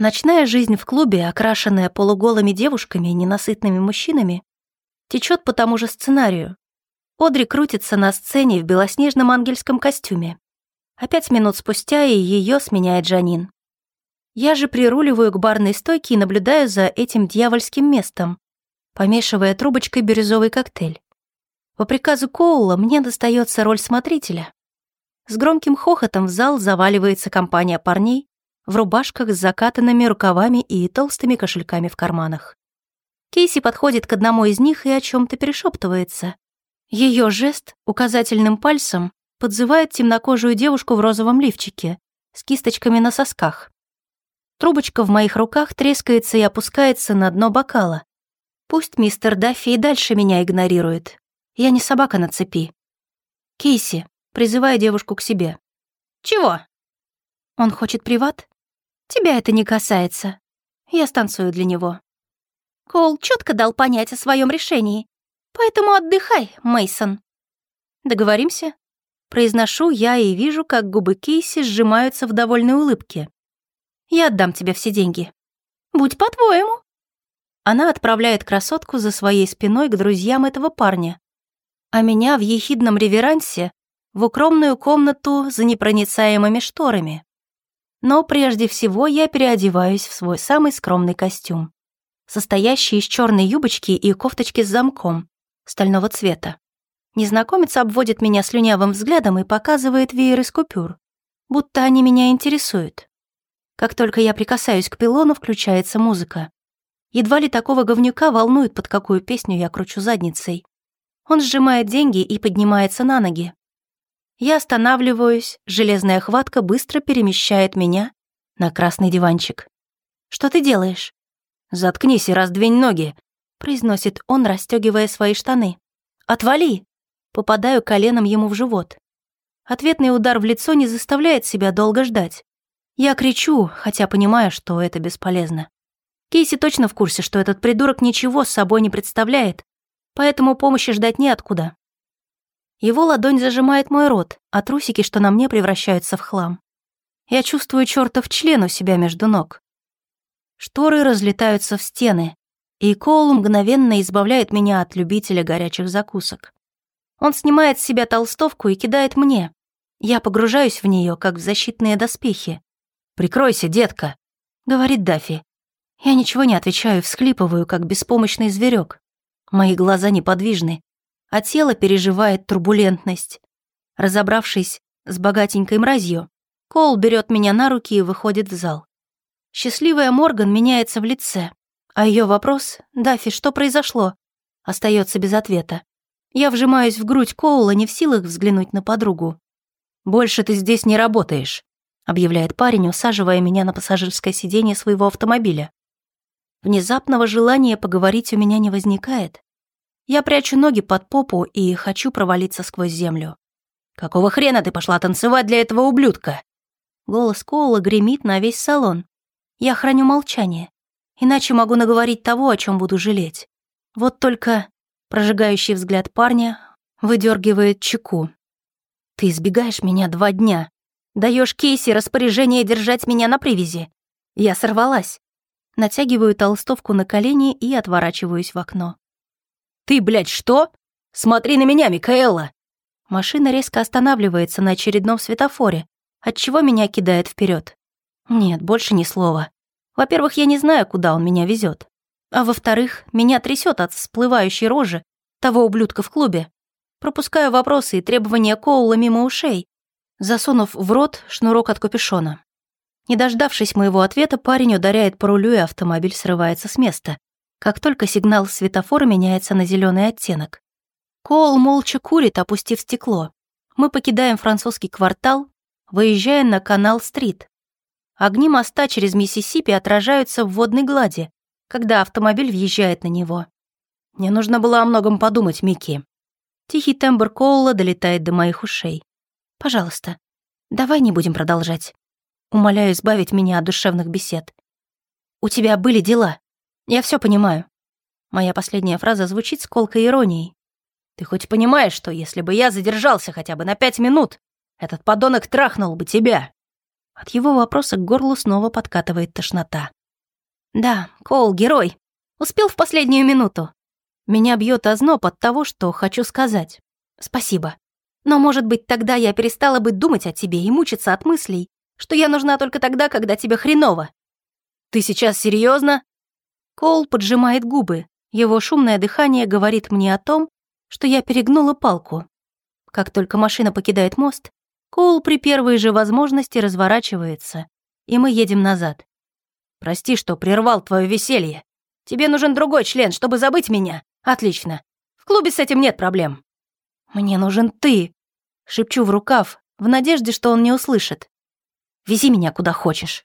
Ночная жизнь в клубе, окрашенная полуголыми девушками и ненасытными мужчинами, течет по тому же сценарию. Одри крутится на сцене в белоснежном ангельском костюме. А пять минут спустя и ее сменяет Жанин. Я же прируливаю к барной стойке и наблюдаю за этим дьявольским местом, помешивая трубочкой бирюзовый коктейль. По приказу Коула мне достается роль смотрителя. С громким хохотом в зал заваливается компания парней, в рубашках с закатанными рукавами и толстыми кошельками в карманах. Кейси подходит к одному из них и о чем то перешептывается. Ее жест указательным пальцем подзывает темнокожую девушку в розовом лифчике с кисточками на сосках. Трубочка в моих руках трескается и опускается на дно бокала. Пусть мистер Даффи и дальше меня игнорирует. Я не собака на цепи. Кейси, призывая девушку к себе. «Чего?» Он хочет приват? Тебя это не касается. Я станцую для него. Кол четко дал понять о своем решении. Поэтому отдыхай, Мейсон. Договоримся? Произношу я и вижу, как губы Кейси сжимаются в довольной улыбке. Я отдам тебе все деньги. Будь по-твоему. Она отправляет красотку за своей спиной к друзьям этого парня, а меня в ехидном реверансе в укромную комнату за непроницаемыми шторами. Но прежде всего я переодеваюсь в свой самый скромный костюм, состоящий из черной юбочки и кофточки с замком, стального цвета. Незнакомец обводит меня слюнявым взглядом и показывает веер из купюр, будто они меня интересуют. Как только я прикасаюсь к пилону, включается музыка. Едва ли такого говнюка волнует, под какую песню я кручу задницей. Он сжимает деньги и поднимается на ноги. Я останавливаюсь, железная хватка быстро перемещает меня на красный диванчик. «Что ты делаешь?» «Заткнись и раздвинь ноги», — произносит он, расстегивая свои штаны. «Отвали!» Попадаю коленом ему в живот. Ответный удар в лицо не заставляет себя долго ждать. Я кричу, хотя понимаю, что это бесполезно. Кейси точно в курсе, что этот придурок ничего с собой не представляет, поэтому помощи ждать неоткуда. Его ладонь зажимает мой рот, а трусики, что на мне, превращаются в хлам. Я чувствую чертов член у себя между ног. Шторы разлетаются в стены, и Коул мгновенно избавляет меня от любителя горячих закусок. Он снимает с себя толстовку и кидает мне. Я погружаюсь в нее, как в защитные доспехи. «Прикройся, детка», — говорит Даффи. Я ничего не отвечаю, всхлипываю, как беспомощный зверек. Мои глаза неподвижны, а тело переживает турбулентность. Разобравшись с богатенькой мразью, Кол берет меня на руки и выходит в зал. Счастливая Морган меняется в лице, а ее вопрос «Даффи, что произошло?» остается без ответа. Я вжимаюсь в грудь Коула, не в силах взглянуть на подругу. «Больше ты здесь не работаешь», — объявляет парень, усаживая меня на пассажирское сиденье своего автомобиля. Внезапного желания поговорить у меня не возникает. Я прячу ноги под попу и хочу провалиться сквозь землю. «Какого хрена ты пошла танцевать для этого ублюдка?» Голос Коула гремит на весь салон. Я храню молчание, иначе могу наговорить того, о чем буду жалеть. Вот только прожигающий взгляд парня выдергивает чеку. «Ты избегаешь меня два дня. Даешь Кейси распоряжение держать меня на привязи. Я сорвалась». Натягиваю толстовку на колени и отворачиваюсь в окно. «Ты, блядь, что? Смотри на меня, Микаэла!» Машина резко останавливается на очередном светофоре, отчего меня кидает вперед. Нет, больше ни слова. Во-первых, я не знаю, куда он меня везет. А во-вторых, меня трясет от всплывающей рожи того ублюдка в клубе. Пропускаю вопросы и требования Коула мимо ушей, засунув в рот шнурок от капюшона. Не дождавшись моего ответа, парень ударяет по рулю, и автомобиль срывается с места как только сигнал светофора меняется на зеленый оттенок. Коул молча курит, опустив стекло. Мы покидаем французский квартал, выезжая на канал-стрит. Огни моста через Миссисипи отражаются в водной глади, когда автомобиль въезжает на него. Мне нужно было о многом подумать, Микки. Тихий тембр Коула долетает до моих ушей. Пожалуйста, давай не будем продолжать. Умоляю избавить меня от душевных бесед. У тебя были дела. Я все понимаю. Моя последняя фраза звучит с колкой иронией. Ты хоть понимаешь, что если бы я задержался хотя бы на пять минут, этот подонок трахнул бы тебя? От его вопроса к горлу снова подкатывает тошнота. «Да, Коул, герой. Успел в последнюю минуту. Меня бьет озноб от того, что хочу сказать. Спасибо. Но, может быть, тогда я перестала бы думать о тебе и мучиться от мыслей, что я нужна только тогда, когда тебе хреново. Ты сейчас серьезно? Коул поджимает губы. Его шумное дыхание говорит мне о том, что я перегнула палку. Как только машина покидает мост, Коул при первой же возможности разворачивается, и мы едем назад. Прости, что прервал твое веселье. Тебе нужен другой член, чтобы забыть меня. Отлично. В клубе с этим нет проблем. Мне нужен ты. Шепчу в рукав, в надежде, что он не услышит. Вези меня куда хочешь.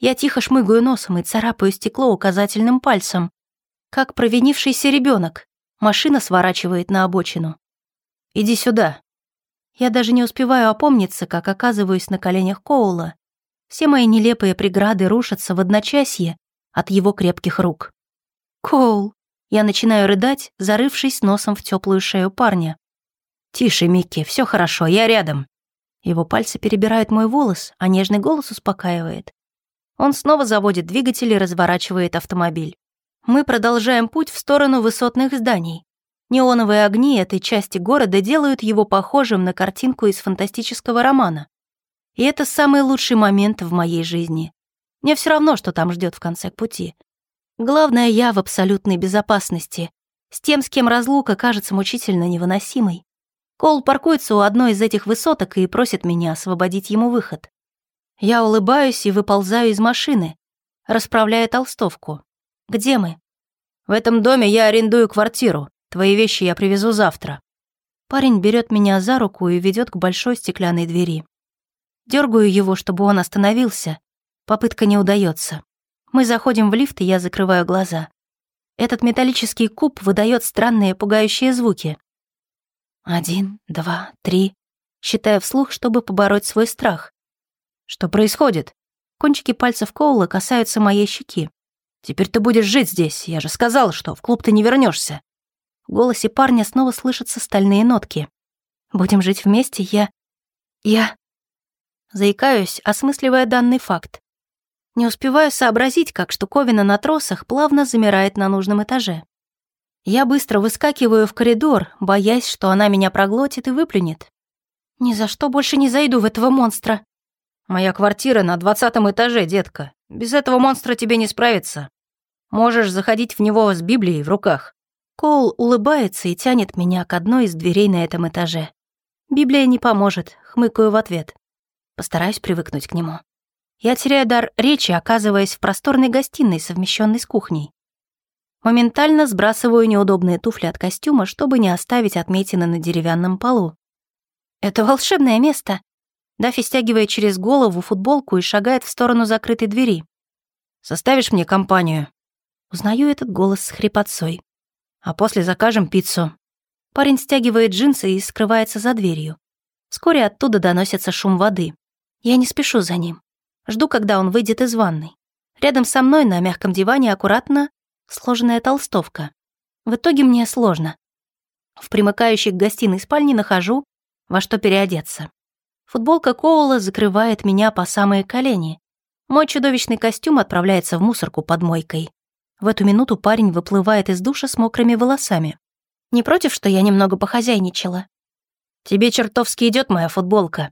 Я тихо шмыгаю носом и царапаю стекло указательным пальцем, как провинившийся ребенок. Машина сворачивает на обочину. «Иди сюда». Я даже не успеваю опомниться, как оказываюсь на коленях Коула. Все мои нелепые преграды рушатся в одночасье от его крепких рук. «Коул!» Я начинаю рыдать, зарывшись носом в теплую шею парня. «Тише, Микки, все хорошо, я рядом». Его пальцы перебирают мой волос, а нежный голос успокаивает. Он снова заводит двигатель и разворачивает автомобиль. Мы продолжаем путь в сторону высотных зданий. Неоновые огни этой части города делают его похожим на картинку из фантастического романа. И это самый лучший момент в моей жизни. Мне все равно, что там ждет в конце пути. Главное, я в абсолютной безопасности. С тем, с кем разлука кажется мучительно невыносимой. Кол паркуется у одной из этих высоток и просит меня освободить ему выход. Я улыбаюсь и выползаю из машины, расправляя толстовку. «Где мы?» «В этом доме я арендую квартиру. Твои вещи я привезу завтра». Парень берет меня за руку и ведет к большой стеклянной двери. Дергаю его, чтобы он остановился. Попытка не удается. Мы заходим в лифт, и я закрываю глаза. Этот металлический куб выдает странные пугающие звуки. Один, два, три. Считаю вслух, чтобы побороть свой страх. Что происходит? Кончики пальцев Коула касаются моей щеки. Теперь ты будешь жить здесь. Я же сказал, что в клуб ты не вернешься. В голосе парня снова слышатся стальные нотки. Будем жить вместе, я... Я... Заикаюсь, осмысливая данный факт. Не успеваю сообразить, как штуковина на тросах плавно замирает на нужном этаже. Я быстро выскакиваю в коридор, боясь, что она меня проглотит и выплюнет. Ни за что больше не зайду в этого монстра. «Моя квартира на двадцатом этаже, детка. Без этого монстра тебе не справиться. Можешь заходить в него с Библией в руках». Коул улыбается и тянет меня к одной из дверей на этом этаже. Библия не поможет, хмыкаю в ответ. Постараюсь привыкнуть к нему. Я теряю дар речи, оказываясь в просторной гостиной, совмещенной с кухней. Моментально сбрасываю неудобные туфли от костюма, чтобы не оставить отметины на деревянном полу. «Это волшебное место», Даффи стягивает через голову футболку и шагает в сторону закрытой двери. «Составишь мне компанию?» Узнаю этот голос с хрипотцой. «А после закажем пиццу». Парень стягивает джинсы и скрывается за дверью. Вскоре оттуда доносится шум воды. Я не спешу за ним. Жду, когда он выйдет из ванной. Рядом со мной на мягком диване аккуратно сложенная толстовка. В итоге мне сложно. В примыкающей к гостиной спальне нахожу, во что переодеться. Футболка Коула закрывает меня по самые колени. Мой чудовищный костюм отправляется в мусорку под мойкой. В эту минуту парень выплывает из душа с мокрыми волосами. Не против, что я немного похозяйничала? «Тебе чертовски идет моя футболка».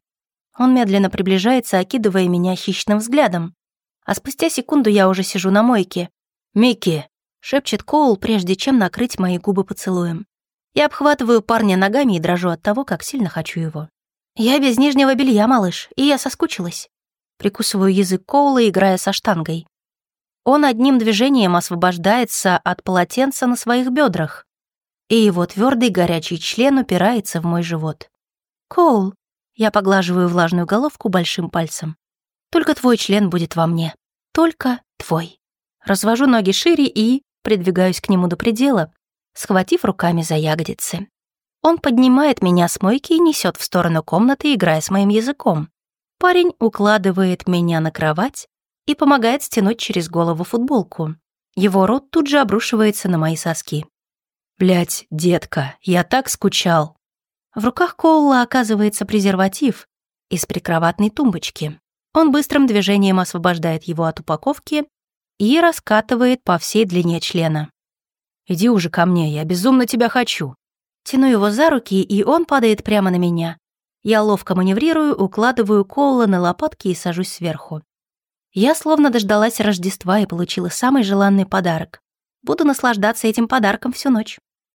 Он медленно приближается, окидывая меня хищным взглядом. А спустя секунду я уже сижу на мойке. «Микки!» — шепчет Коул, прежде чем накрыть мои губы поцелуем. Я обхватываю парня ногами и дрожу от того, как сильно хочу его. «Я без нижнего белья, малыш, и я соскучилась». Прикусываю язык Коула, играя со штангой. Он одним движением освобождается от полотенца на своих бедрах, и его твердый горячий член упирается в мой живот. «Коул», я поглаживаю влажную головку большим пальцем. «Только твой член будет во мне. Только твой». Развожу ноги шире и придвигаюсь к нему до предела, схватив руками за ягодицы. Он поднимает меня с мойки и несет в сторону комнаты, играя с моим языком. Парень укладывает меня на кровать и помогает стянуть через голову футболку. Его рот тут же обрушивается на мои соски. Блять, детка, я так скучал». В руках Коула оказывается презерватив из прикроватной тумбочки. Он быстрым движением освобождает его от упаковки и раскатывает по всей длине члена. «Иди уже ко мне, я безумно тебя хочу». Тяну его за руки, и он падает прямо на меня. Я ловко маневрирую, укладываю Коула на лопатки и сажусь сверху. Я словно дождалась Рождества и получила самый желанный подарок. Буду наслаждаться этим подарком всю ночь.